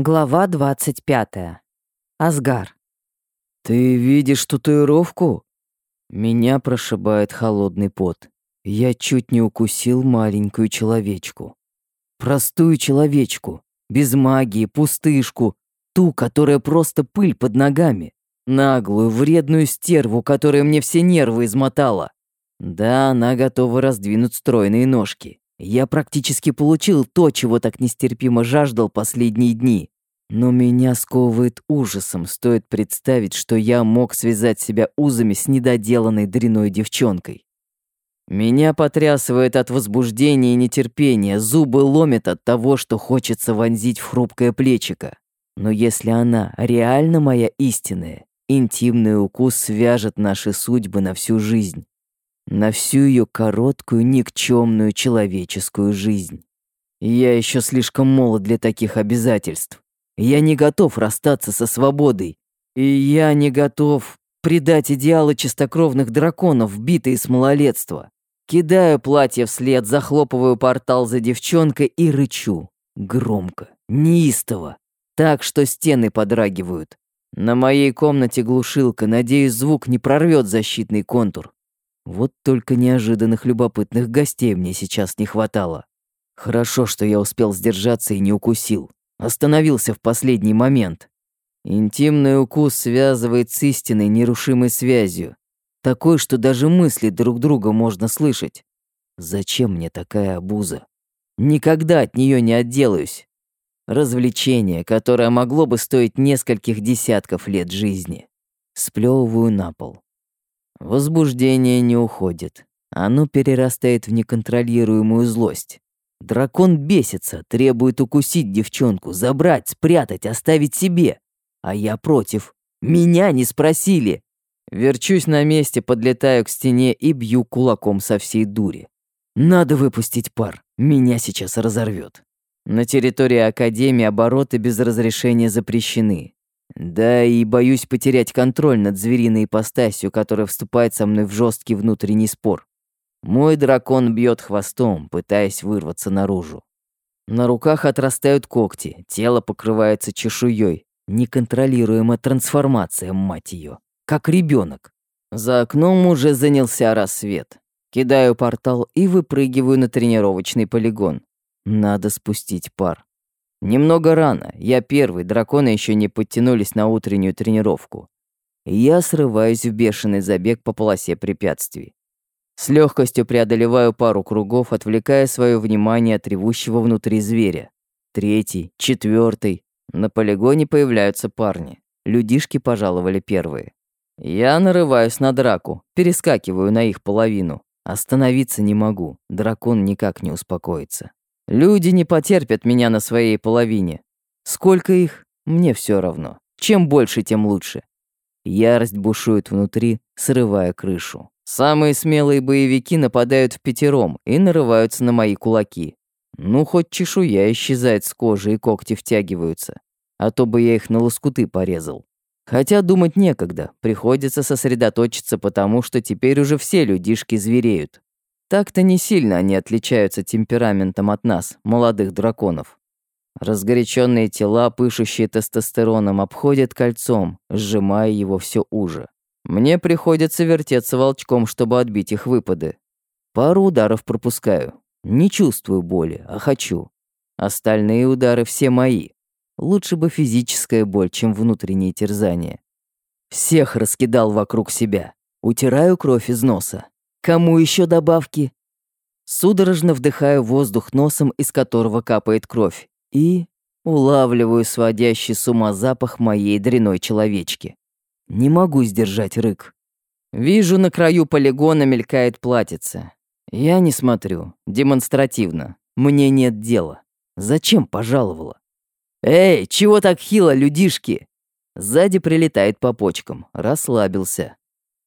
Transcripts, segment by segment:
Глава 25. Асгар. «Ты видишь татуировку?» Меня прошибает холодный пот. Я чуть не укусил маленькую человечку. Простую человечку, без магии, пустышку, ту, которая просто пыль под ногами. Наглую, вредную стерву, которая мне все нервы измотала. Да, она готова раздвинуть стройные ножки. Я практически получил то, чего так нестерпимо жаждал последние дни. Но меня сковывает ужасом, стоит представить, что я мог связать себя узами с недоделанной дряной девчонкой. Меня потрясывает от возбуждения и нетерпения, зубы ломят от того, что хочется вонзить в хрупкое плечико. Но если она реально моя истинная, интимный укус свяжет наши судьбы на всю жизнь на всю ее короткую, никчемную человеческую жизнь. Я еще слишком молод для таких обязательств. Я не готов расстаться со свободой. И я не готов предать идеалы чистокровных драконов, битые с малолетства. Кидаю платье вслед, захлопываю портал за девчонкой и рычу. Громко, неистово, так что стены подрагивают. На моей комнате глушилка, надеюсь, звук не прорвет защитный контур. Вот только неожиданных любопытных гостей мне сейчас не хватало. Хорошо, что я успел сдержаться и не укусил. Остановился в последний момент. Интимный укус связывает с истинной нерушимой связью. Такой, что даже мысли друг друга можно слышать. Зачем мне такая обуза? Никогда от нее не отделаюсь. Развлечение, которое могло бы стоить нескольких десятков лет жизни. Сплёвываю на пол. Возбуждение не уходит. Оно перерастает в неконтролируемую злость. Дракон бесится, требует укусить девчонку, забрать, спрятать, оставить себе. А я против. Меня не спросили. Верчусь на месте, подлетаю к стене и бью кулаком со всей дури. Надо выпустить пар. Меня сейчас разорвет. На территории Академии обороты без разрешения запрещены. Да и боюсь потерять контроль над звериной ипостасью, которая вступает со мной в жесткий внутренний спор. Мой дракон бьет хвостом, пытаясь вырваться наружу. На руках отрастают когти, тело покрывается чешуей. Неконтролируемая трансформация, мать ее. Как ребенок. За окном уже занялся рассвет. Кидаю портал и выпрыгиваю на тренировочный полигон. Надо спустить пар. Немного рано, я первый, драконы еще не подтянулись на утреннюю тренировку. Я срываюсь в бешеный забег по полосе препятствий. С легкостью преодолеваю пару кругов, отвлекая свое внимание от ревущего внутри зверя. Третий, четвертый. На полигоне появляются парни. Людишки пожаловали первые. Я нарываюсь на драку, перескакиваю на их половину. Остановиться не могу, дракон никак не успокоится. Люди не потерпят меня на своей половине. Сколько их, мне все равно. Чем больше, тем лучше. Ярость бушует внутри, срывая крышу. Самые смелые боевики нападают в пятером и нарываются на мои кулаки. Ну, хоть чешуя исчезает с кожи и когти втягиваются. А то бы я их на лоскуты порезал. Хотя думать некогда, приходится сосредоточиться, потому что теперь уже все людишки звереют. Так-то не сильно они отличаются темпераментом от нас, молодых драконов. Разгоряченные тела, пышущие тестостероном, обходят кольцом, сжимая его все уже. Мне приходится вертеться волчком, чтобы отбить их выпады. Пару ударов пропускаю. Не чувствую боли, а хочу. Остальные удары все мои. Лучше бы физическая боль, чем внутреннее терзание. Всех раскидал вокруг себя. Утираю кровь из носа. Кому еще добавки? Судорожно вдыхаю воздух носом, из которого капает кровь, и улавливаю сводящий с ума запах моей дряной человечки. Не могу сдержать рык. Вижу, на краю полигона мелькает платьице. Я не смотрю, демонстративно. Мне нет дела. Зачем пожаловала? «Эй, чего так хило, людишки?» Сзади прилетает по почкам. Расслабился.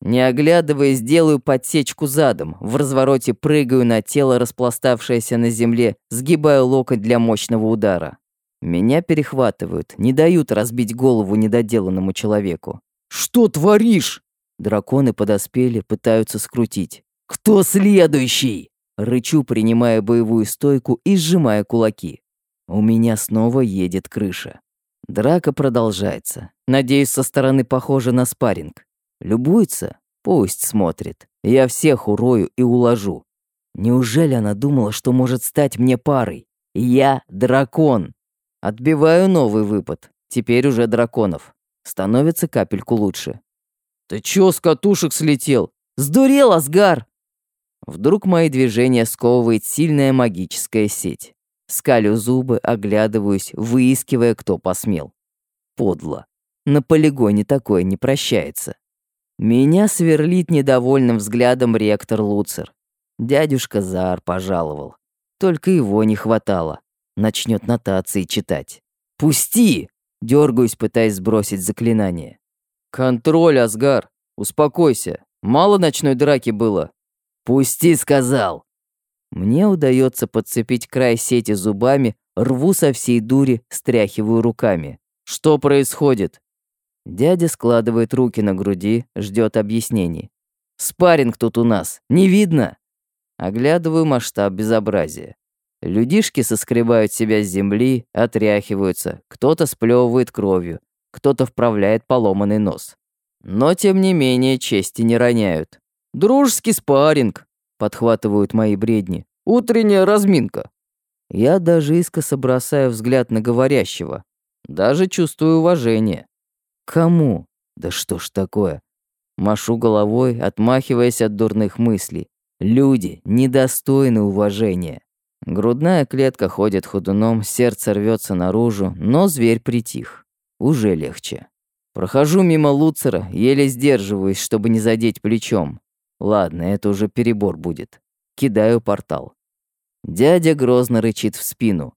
Не оглядываясь, делаю подсечку задом, в развороте прыгаю на тело, распластавшееся на земле, сгибаю локоть для мощного удара. Меня перехватывают, не дают разбить голову недоделанному человеку. «Что творишь?» Драконы подоспели, пытаются скрутить. «Кто следующий?» Рычу, принимая боевую стойку и сжимая кулаки. У меня снова едет крыша. Драка продолжается. Надеюсь, со стороны похоже на спарринг. Любуется? Пусть смотрит. Я всех урою и уложу. Неужели она думала, что может стать мне парой? Я дракон. Отбиваю новый выпад. Теперь уже драконов. Становится капельку лучше. «Ты чё с катушек слетел? Сдурел, Асгар!» Вдруг мои движения сковывает сильная магическая сеть. Скалю зубы, оглядываюсь, выискивая, кто посмел. Подло. На полигоне такое не прощается. Меня сверлит недовольным взглядом ректор Луцер. Дядюшка Зар пожаловал. Только его не хватало. Начнет нотации читать. «Пусти!» Дергаюсь, пытаясь сбросить заклинание. «Контроль, Асгар! Успокойся! Мало ночной драки было!» «Пусти!» — сказал. Мне удается подцепить край сети зубами, рву со всей дури, стряхиваю руками. «Что происходит?» Дядя складывает руки на груди, ждет объяснений. «Спарринг тут у нас, не видно?» Оглядываю масштаб безобразия. Людишки соскребают себя с земли, отряхиваются, кто-то сплевывает кровью, кто-то вправляет поломанный нос. Но, тем не менее, чести не роняют. «Дружеский спарринг», — подхватывают мои бредни. «Утренняя разминка». Я даже искоса бросаю взгляд на говорящего. Даже чувствую уважение. Кому? Да что ж такое? Машу головой, отмахиваясь от дурных мыслей. Люди недостойны уважения. Грудная клетка ходит ходуном, сердце рвется наружу, но зверь притих. Уже легче. Прохожу мимо Луцера, еле сдерживаюсь, чтобы не задеть плечом. Ладно, это уже перебор будет. Кидаю портал. Дядя грозно рычит в спину.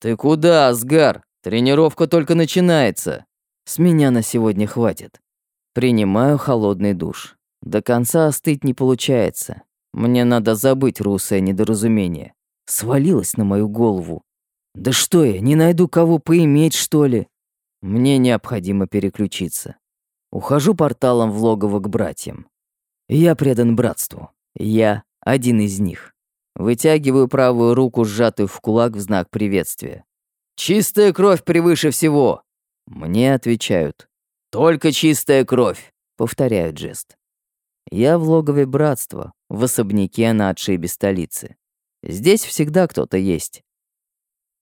«Ты куда, Асгар? Тренировка только начинается!» С меня на сегодня хватит. Принимаю холодный душ. До конца остыть не получается. Мне надо забыть русое недоразумение свалилась на мою голову. Да что я, не найду кого поиметь, что ли? Мне необходимо переключиться. Ухожу порталом в логово к братьям. Я предан братству. Я один из них. Вытягиваю правую руку, сжатую в кулак в знак приветствия. «Чистая кровь превыше всего!» Мне отвечают. «Только чистая кровь!» Повторяют жест. Я в логове братства, в особняке на отшибе столицы. Здесь всегда кто-то есть.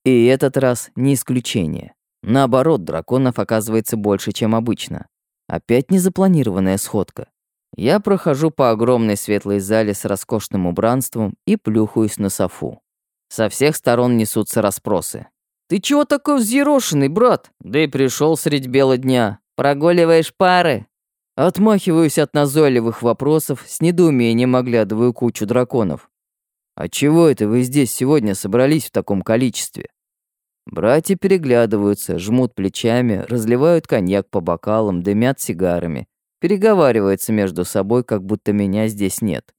И этот раз не исключение. Наоборот, драконов оказывается больше, чем обычно. Опять незапланированная сходка. Я прохожу по огромной светлой зале с роскошным убранством и плюхаюсь на софу. Со всех сторон несутся расспросы. «Ты чего такой взъерошенный, брат? Да и пришел средь бела дня. Прогуливаешь пары?» Отмахиваюсь от назойливых вопросов, с недоумением оглядываю кучу драконов. «А чего это вы здесь сегодня собрались в таком количестве?» Братья переглядываются, жмут плечами, разливают коньяк по бокалам, дымят сигарами, переговариваются между собой, как будто меня здесь нет.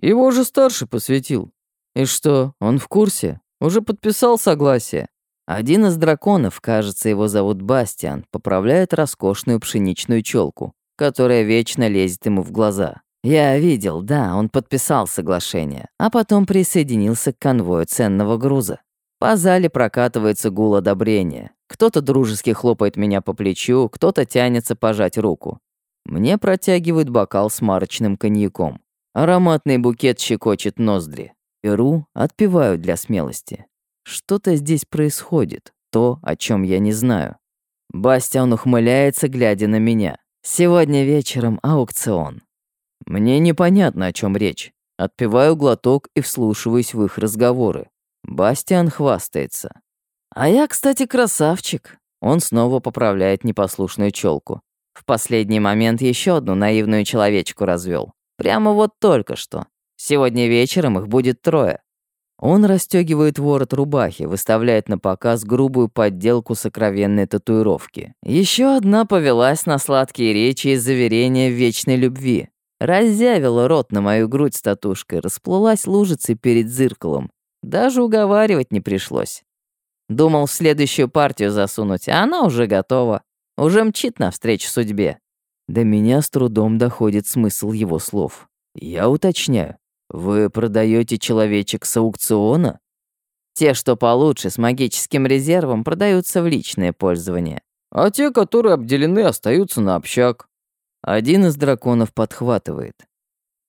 Его же старший посвятил. И что, он в курсе? Уже подписал согласие? Один из драконов, кажется, его зовут Бастиан, поправляет роскошную пшеничную челку, которая вечно лезет ему в глаза. Я видел, да, он подписал соглашение, а потом присоединился к конвою ценного груза. По зале прокатывается гул одобрения. Кто-то дружески хлопает меня по плечу, кто-то тянется пожать руку. Мне протягивают бокал с марочным коньяком. Ароматный букет щекочет ноздри. Беру, отпиваю для смелости. Что-то здесь происходит, то, о чем я не знаю. Бастиан ухмыляется, глядя на меня. Сегодня вечером аукцион. Мне непонятно, о чем речь. Отпиваю глоток и вслушиваюсь в их разговоры. Бастиан хвастается. А я, кстати, красавчик. Он снова поправляет непослушную челку. В последний момент еще одну наивную человечку развел. Прямо вот только что. Сегодня вечером их будет трое. Он расстегивает ворот рубахи, выставляет на показ грубую подделку сокровенной татуировки. Еще одна повелась на сладкие речи и заверения вечной любви. Разъявила рот на мою грудь с татушкой, расплылась лужицей перед зеркалом. Даже уговаривать не пришлось. Думал в следующую партию засунуть, а она уже готова. Уже мчит навстречу судьбе. До меня с трудом доходит смысл его слов. Я уточняю. Вы продаете человечек с аукциона? Те, что получше, с магическим резервом, продаются в личное пользование. а те, которые обделены, остаются на общак. Один из драконов подхватывает.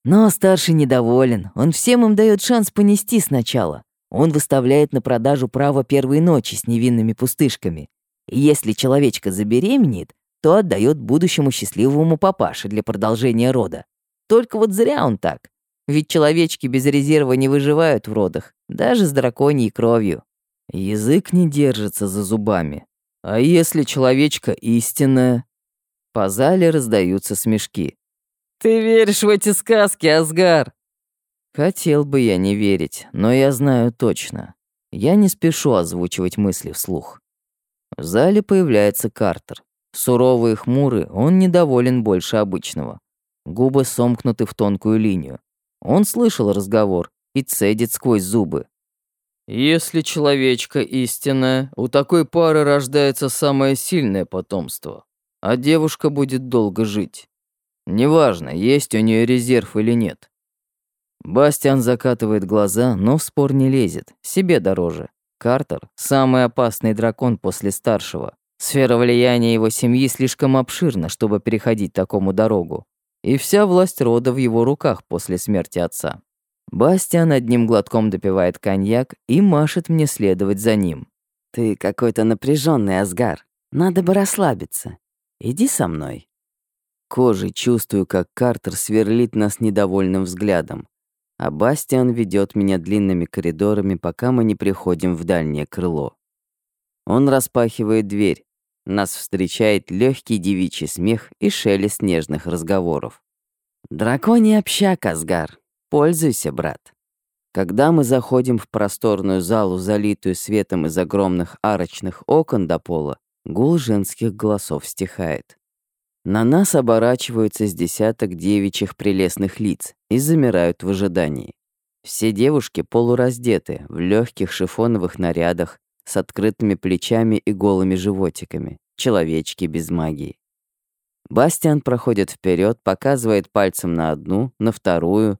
Но старший недоволен. Он всем им дает шанс понести сначала. Он выставляет на продажу право первой ночи с невинными пустышками. И если человечка забеременеет, то отдает будущему счастливому папаше для продолжения рода. Только вот зря он так. Ведь человечки без резерва не выживают в родах, даже с драконьей кровью. Язык не держится за зубами. А если человечка истинная? По зале раздаются смешки. «Ты веришь в эти сказки, Асгар?» Хотел бы я не верить, но я знаю точно. Я не спешу озвучивать мысли вслух. В зале появляется Картер. Суровый и хмурый, он недоволен больше обычного. Губы сомкнуты в тонкую линию. Он слышал разговор и цедит сквозь зубы. «Если человечка истинная, у такой пары рождается самое сильное потомство, а девушка будет долго жить. Неважно, есть у нее резерв или нет. Бастиан закатывает глаза, но в спор не лезет, себе дороже. Картер – самый опасный дракон после старшего. Сфера влияния его семьи слишком обширна, чтобы переходить такому дорогу. И вся власть рода в его руках после смерти отца. Бастиан одним глотком допивает коньяк и машет мне следовать за ним. «Ты какой-то напряженный, Асгар. Надо бы расслабиться. Иди со мной». Кожей чувствую, как Картер сверлит нас недовольным взглядом, а Бастиан ведет меня длинными коридорами, пока мы не приходим в дальнее крыло. Он распахивает дверь. Нас встречает легкий девичий смех и шелест нежных разговоров. «Драконий общак, Асгар. Пользуйся, брат». Когда мы заходим в просторную залу, залитую светом из огромных арочных окон до пола, гул женских голосов стихает. На нас оборачиваются с десяток девичьих прелестных лиц и замирают в ожидании. Все девушки полураздеты, в легких шифоновых нарядах, с открытыми плечами и голыми животиками, человечки без магии. Бастиан проходит вперед, показывает пальцем на одну, на вторую.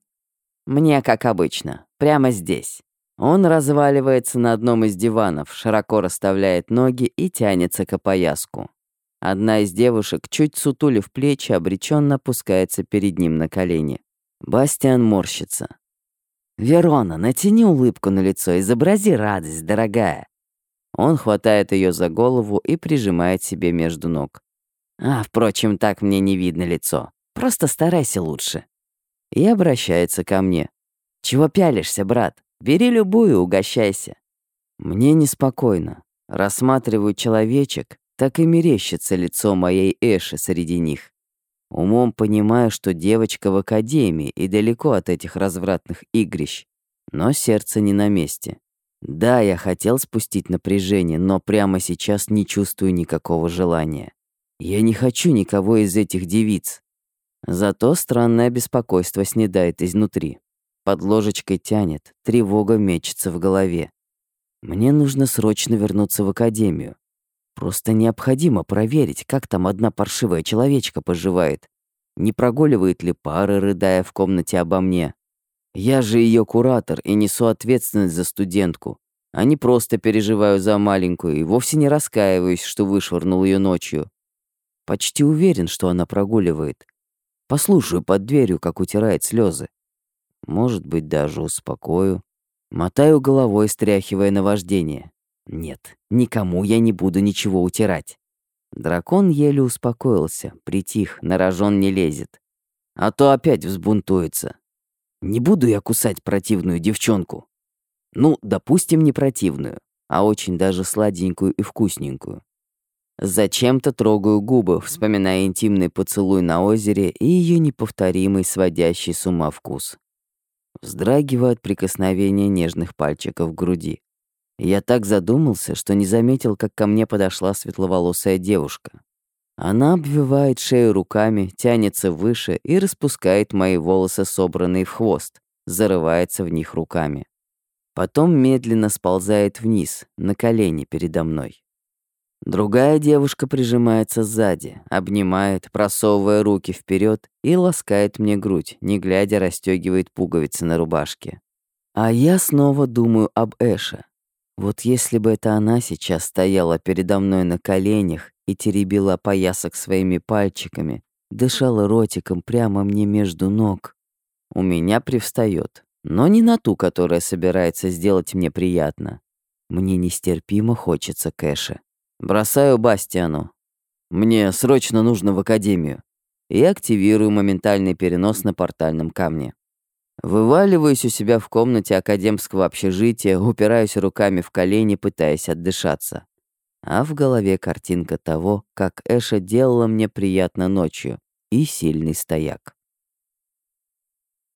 Мне, как обычно, прямо здесь. Он разваливается на одном из диванов, широко расставляет ноги и тянется к опояску. Одна из девушек, чуть сутулив плечи, обреченно опускается перед ним на колени. Бастиан морщится. «Верона, натяни улыбку на лицо, изобрази радость, дорогая». Он хватает ее за голову и прижимает себе между ног. «А, впрочем, так мне не видно лицо. Просто старайся лучше». И обращается ко мне. «Чего пялишься, брат? Бери любую, угощайся». Мне неспокойно. Рассматриваю человечек, так и мерещится лицо моей Эши среди них. Умом понимаю, что девочка в академии и далеко от этих развратных игрищ, но сердце не на месте. Да, я хотел спустить напряжение, но прямо сейчас не чувствую никакого желания. Я не хочу никого из этих девиц. Зато странное беспокойство снедает изнутри. Под ложечкой тянет, тревога мечется в голове. Мне нужно срочно вернуться в академию. Просто необходимо проверить, как там одна паршивая человечка поживает. Не прогуливает ли пары, рыдая в комнате обо мне. Я же ее куратор и несу ответственность за студентку, а не просто переживаю за маленькую и вовсе не раскаиваюсь, что вышвырнул ее ночью. Почти уверен, что она прогуливает. Послушаю под дверью, как утирает слезы. Может быть, даже успокою. Мотаю головой, стряхивая наваждение. Нет, никому я не буду ничего утирать. Дракон еле успокоился, притих, на рожон не лезет. А то опять взбунтуется. Не буду я кусать противную девчонку. Ну, допустим, не противную, а очень даже сладенькую и вкусненькую. Зачем-то трогаю губы, вспоминая интимный поцелуй на озере и ее неповторимый, сводящий с ума вкус. Вздрагиваю от прикосновения нежных пальчиков к груди. Я так задумался, что не заметил, как ко мне подошла светловолосая девушка. Она обвивает шею руками, тянется выше и распускает мои волосы, собранные в хвост, зарывается в них руками. Потом медленно сползает вниз, на колени передо мной. Другая девушка прижимается сзади, обнимает, просовывая руки вперед и ласкает мне грудь, не глядя расстегивает пуговицы на рубашке. А я снова думаю об Эше, вот если бы это она сейчас стояла передо мной на коленях и теребила поясок своими пальчиками, дышала ротиком прямо мне между ног. У меня привстает, но не на ту, которая собирается сделать мне приятно. Мне нестерпимо хочется кэша. Бросаю Бастиану. Мне срочно нужно в академию. И активирую моментальный перенос на портальном камне. Вываливаюсь у себя в комнате академского общежития, упираюсь руками в колени, пытаясь отдышаться. А в голове картинка того, как Эша делала мне приятно ночью, и сильный стояк.